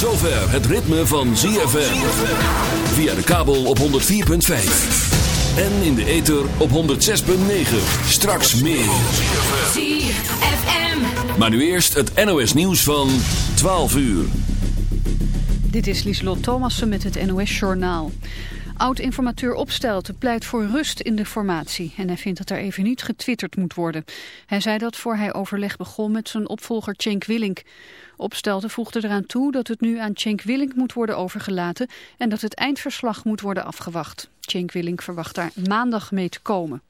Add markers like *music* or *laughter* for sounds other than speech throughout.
het ritme van ZFM. Via de kabel op 104.5. En in de ether op 106.9. Straks meer. ZFM. Maar nu eerst het NOS nieuws van 12 uur. Dit is Lieslot Thomassen met het NOS Journaal. Oud-informateur Opstelten pleit voor rust in de formatie en hij vindt dat er even niet getwitterd moet worden. Hij zei dat voor hij overleg begon met zijn opvolger Cenk Willink. Opstelten voegde eraan toe dat het nu aan Cenk Willink moet worden overgelaten en dat het eindverslag moet worden afgewacht. Cenk Willink verwacht daar maandag mee te komen.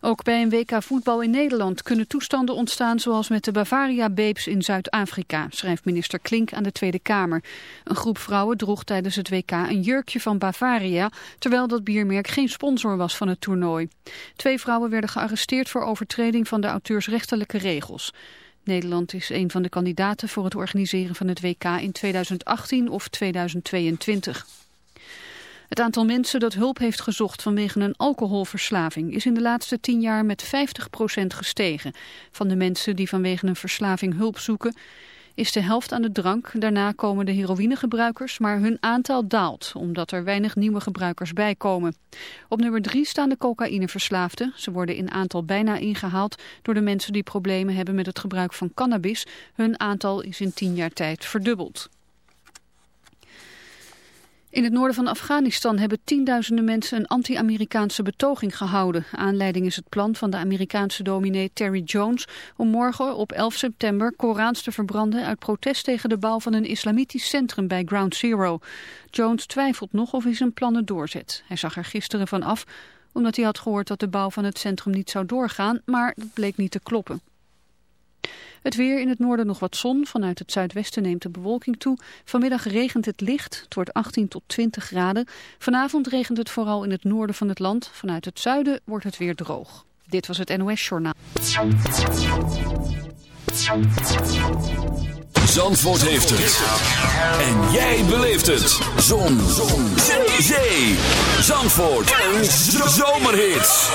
Ook bij een WK voetbal in Nederland kunnen toestanden ontstaan zoals met de Bavaria Babes in Zuid-Afrika, schrijft minister Klink aan de Tweede Kamer. Een groep vrouwen droeg tijdens het WK een jurkje van Bavaria, terwijl dat biermerk geen sponsor was van het toernooi. Twee vrouwen werden gearresteerd voor overtreding van de auteursrechtelijke regels. Nederland is een van de kandidaten voor het organiseren van het WK in 2018 of 2022. Het aantal mensen dat hulp heeft gezocht vanwege een alcoholverslaving is in de laatste tien jaar met 50% gestegen. Van de mensen die vanwege een verslaving hulp zoeken is de helft aan de drank. Daarna komen de heroïnegebruikers, maar hun aantal daalt, omdat er weinig nieuwe gebruikers bijkomen. Op nummer drie staan de cocaïneverslaafden. Ze worden in aantal bijna ingehaald door de mensen die problemen hebben met het gebruik van cannabis. Hun aantal is in tien jaar tijd verdubbeld. In het noorden van Afghanistan hebben tienduizenden mensen een anti-Amerikaanse betoging gehouden. Aanleiding is het plan van de Amerikaanse dominee Terry Jones om morgen op 11 september Korans te verbranden uit protest tegen de bouw van een islamitisch centrum bij Ground Zero. Jones twijfelt nog of hij zijn plannen doorzet. Hij zag er gisteren van af omdat hij had gehoord dat de bouw van het centrum niet zou doorgaan, maar dat bleek niet te kloppen. Het weer in het noorden nog wat zon. Vanuit het zuidwesten neemt de bewolking toe. Vanmiddag regent het licht. Het wordt 18 tot 20 graden. Vanavond regent het vooral in het noorden van het land. Vanuit het zuiden wordt het weer droog. Dit was het NOS Journaal. Zandvoort heeft het. En jij beleeft het. Zon. Zon. Zee. Zandvoort. Een zomerhit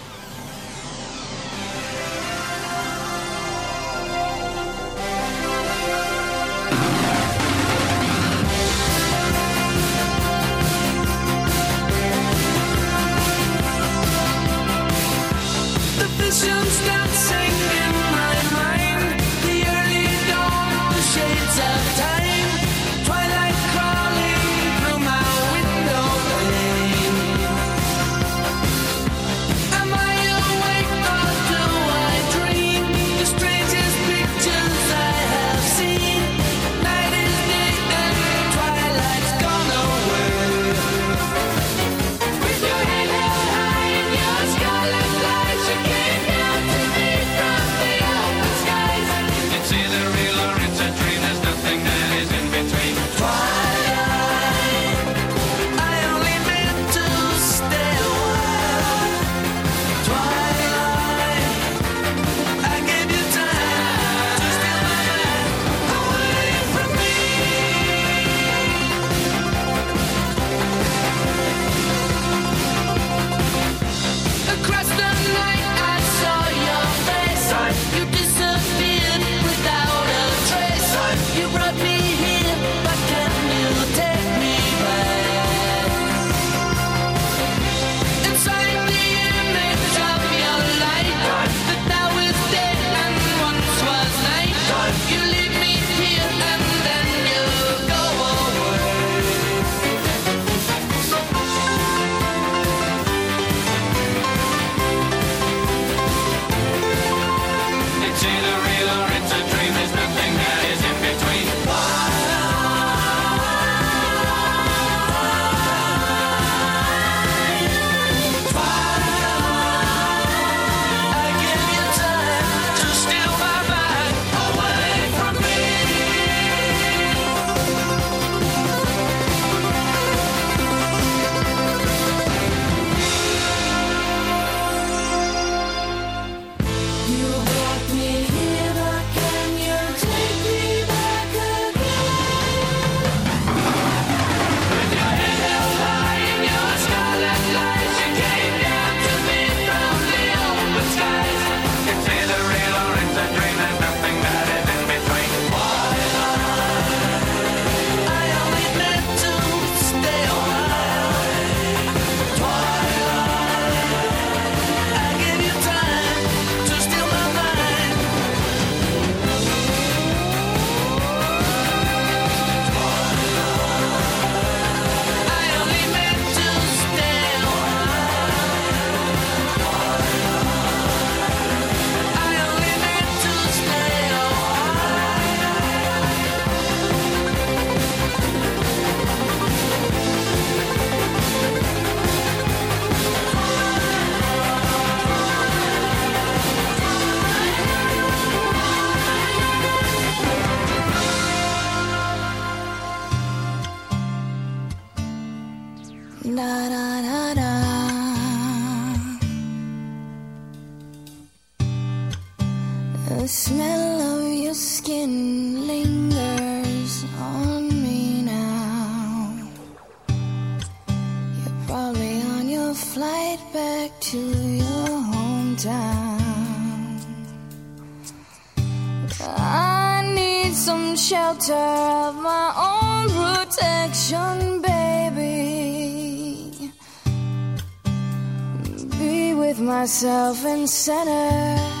Myself in center,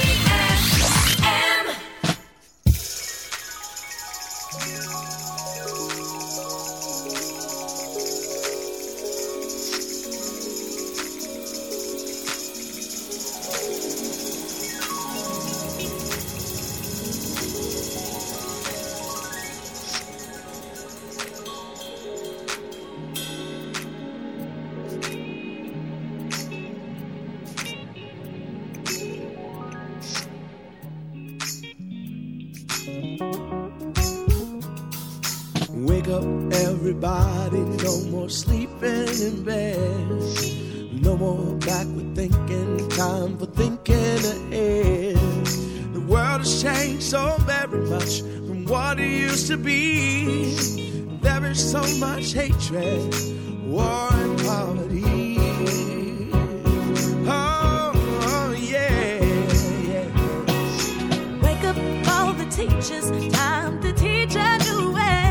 There is so much hatred, war, and poverty. Oh, oh yeah, yeah. Wake up all the teachers, time to teach a new way.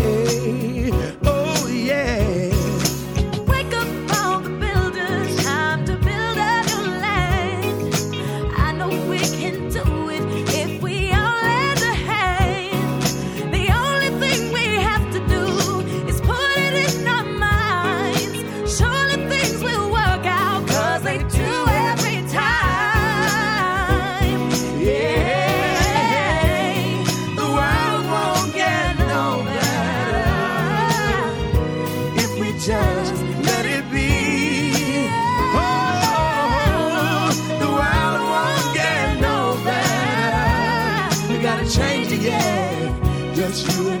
You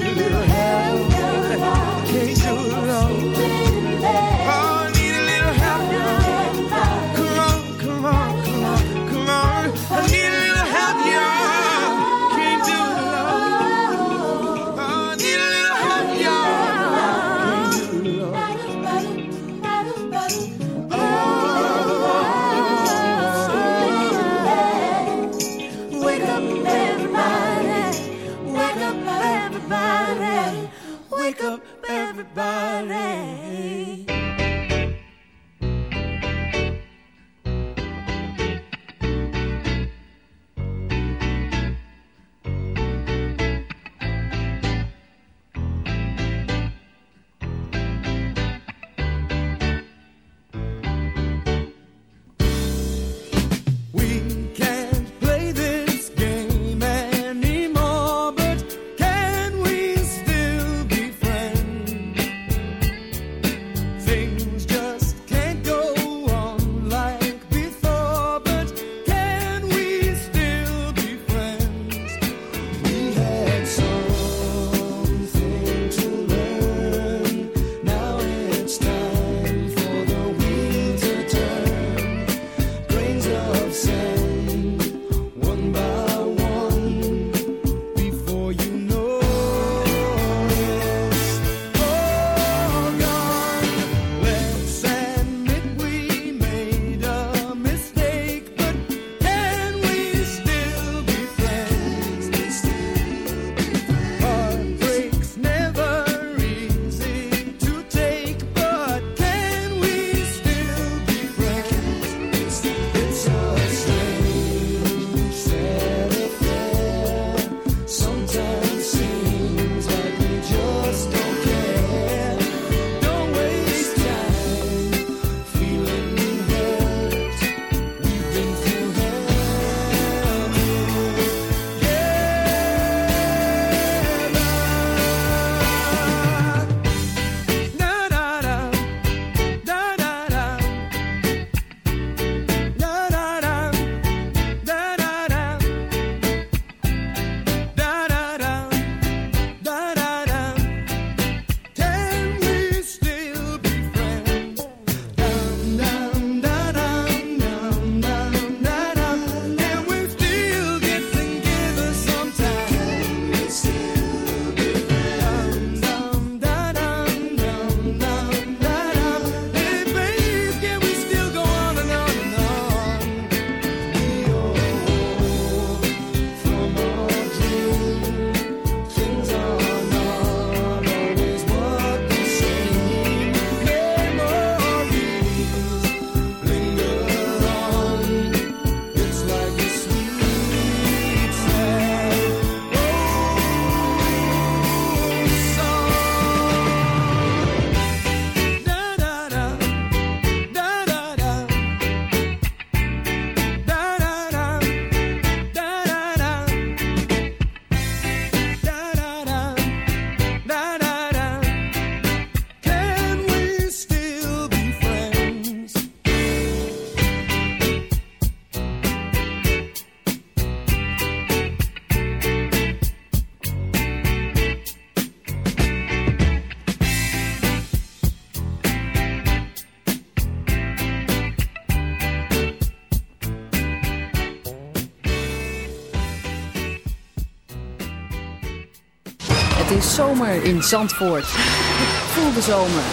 zomer in Zandvoort. *laughs* Voel de zomer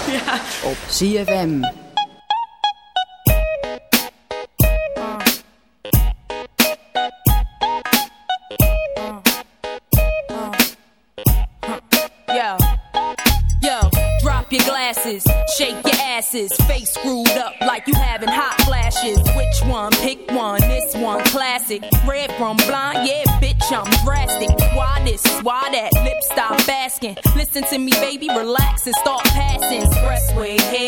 op. Yo, yo, drop your glasses, shake your asses, face screwed up like you having hot flashes. Which one? Pick one. This one, classic. Red from blind, yeah, bitch, I'm drastic. Why this? Why that? Lip stop basking. Listen to me, baby, relax and start passing. Expressway, head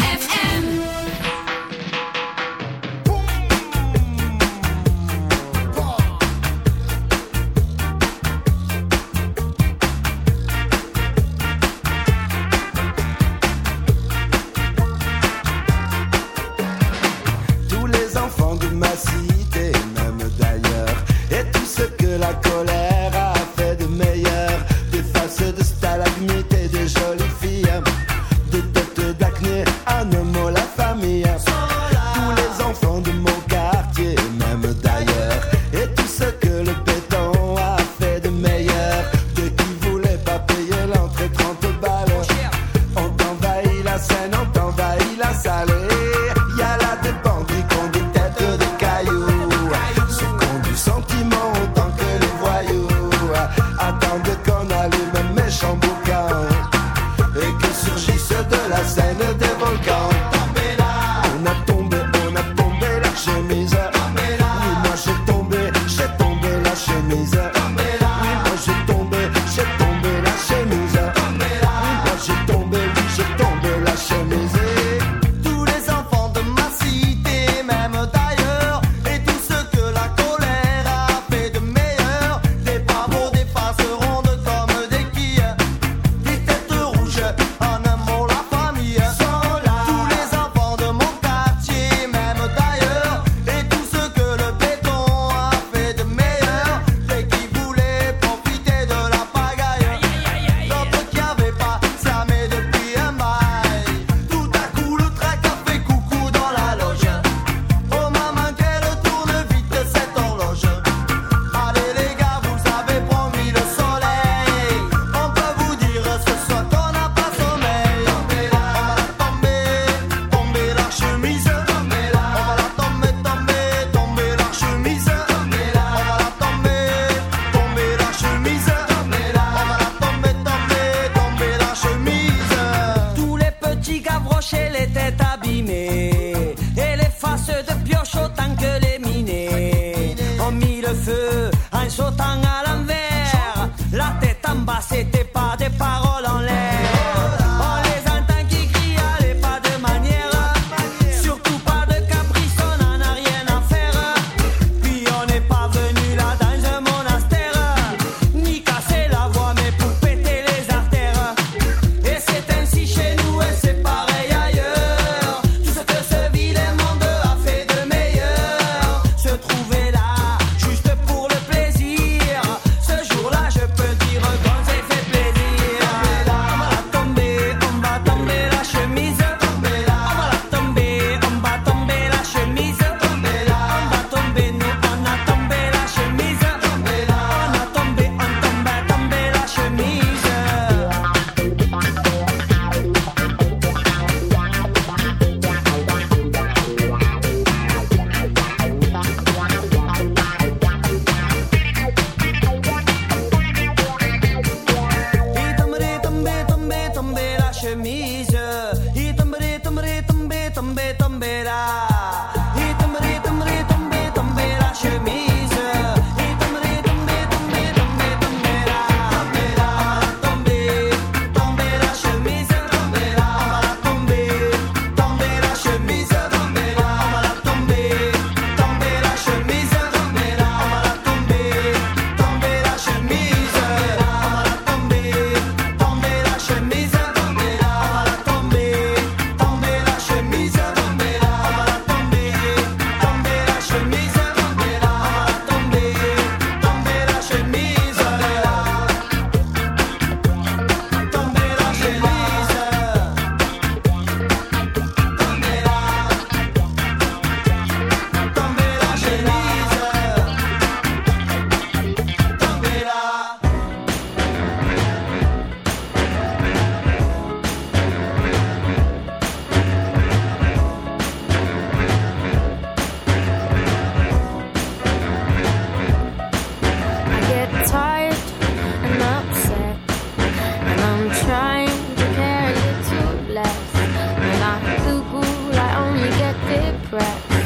Sen de gone.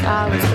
I was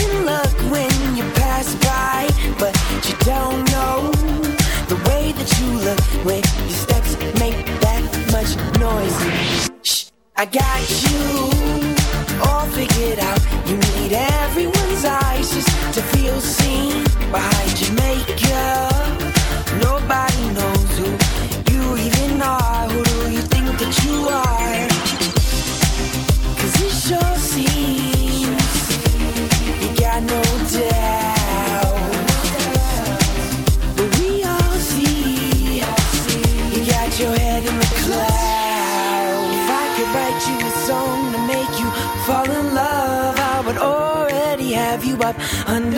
I got you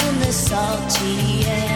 In the salty air.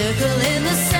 Circle in the sand,